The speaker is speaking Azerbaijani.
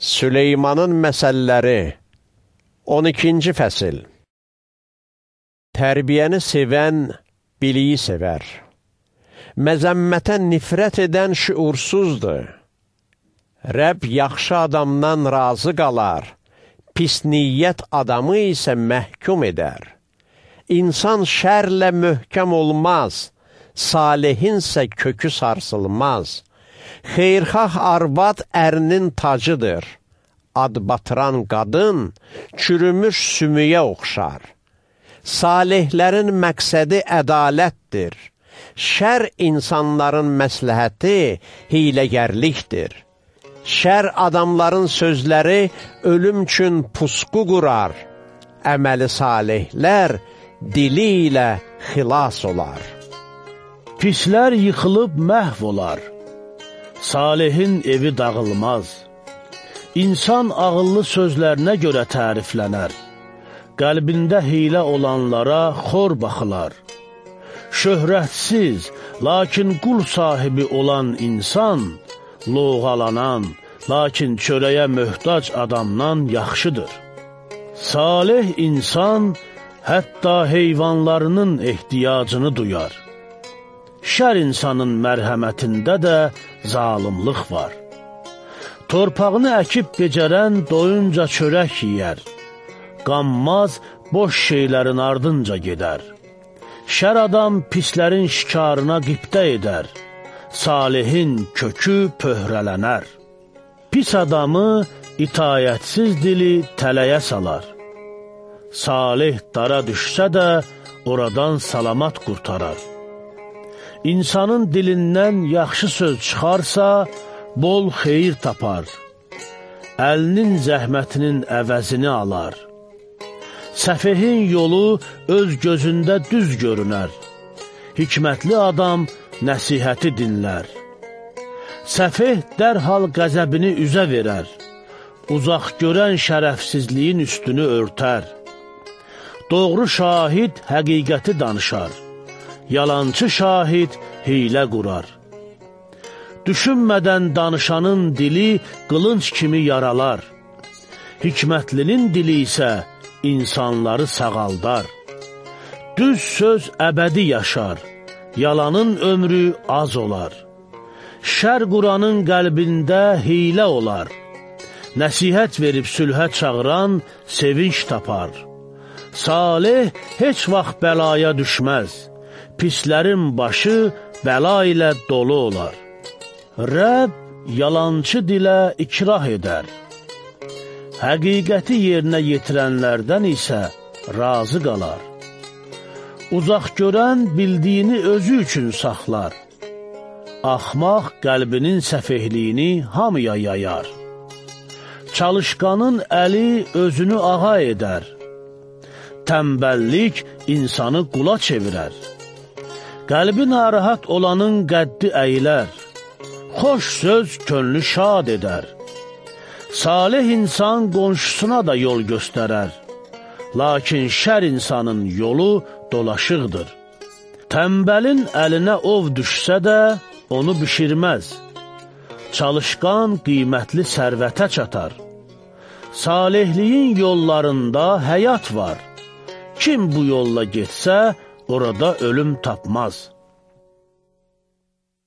Süleymanın məsəlləri 12-ci fəsil Tərbiyəni sevən biliyi sevər. Məzəmmətə nifrət edən şüursuzdur. Rəbb yaxşı adamdan razı qalar, pis niyyət adamı isə məhkum edər. İnsan şərlə möhkəm olmaz, salihinsə kökü sarsılmaz. Xeyrxah arvad ərinin tacıdır. Ad batıran qadın çürümüş sümüyə oxşar. Salihlərin məqsədi ədalətdir. Şər insanların məsləhəti hiləgərlikdir. Şər adamların sözləri ölüm üçün pusqu qurar. Əməli salihlər dili ilə xilas olar. Pislər yıxılıb məhv olar. Salihin evi dağılmaz. İnsan ağıllı sözlərinə görə təriflənər. Qəlbində hilə olanlara xor baxılar. Şöhrətsiz, lakin qul sahibi olan insan, loğalanan, lakin çörəyə möhtac adamdan yaxşıdır. Salih insan hətta heyvanlarının ehtiyacını duyar. Şər insanın mərhəmətində də zalımlıq var. Torpağını əkib becərən doyunca çörək yiyər. Qanmaz, boş şeylərin ardınca gedər. Şər adam pislərin şikarına qipdə edər. Salihin kökü pöhrələnər. Pis adamı itayətsiz dili tələyə salar. Salih dara düşsə də oradan salamat qurtarar. İnsanın dilindən yaxşı söz çıxarsa, bol xeyir tapar. Əlinin zəhmətinin əvəzini alar. Səfehin yolu öz gözündə düz görünər. Hikmətli adam nəsihəti dinlər. Səfeh dərhal qəzəbini üzə verər. Uzaq görən şərəfsizliyin üstünü örtər. Doğru şahid həqiqəti danışar. Yalançı şahid hiylə qurar. Düşünmədən danışanın dili qılınc kimi yaralar. Hikmətlinin dili isə insanları sağaldar. Düz söz əbədi yaşar, yalanın ömrü az olar. Şər quranın qəlbində hiylə olar. Nəsihət verib sülhə çağıran sevinç tapar. Salih heç vaxt bəlaya düşməz. Pislərin başı bəla ilə dolu olar. Rəbb yalançı dilə ikrah edər. Həqiqəti yerinə yetirənlərdən isə razı qalar. Uzaq görən bildiyini özü üçün saxlar. Axmaq qəlbinin səfehliyini hamıya yayar. Çalışqanın əli özünü ağa edər. Təmbəllik insanı qula çevirər. Qəlbi narahat olanın qəddi əyilər, xoş söz könlü şad edər. Salih insan qonşusuna da yol göstərər, lakin şər insanın yolu dolaşıqdır. Təmbəlin əlinə ov düşsə də, onu bişirməz. Çalışqan qiymətli sərvətə çatar. Salihliyin yollarında həyat var. Kim bu yolla getsə, orada ölüm tapmaz.''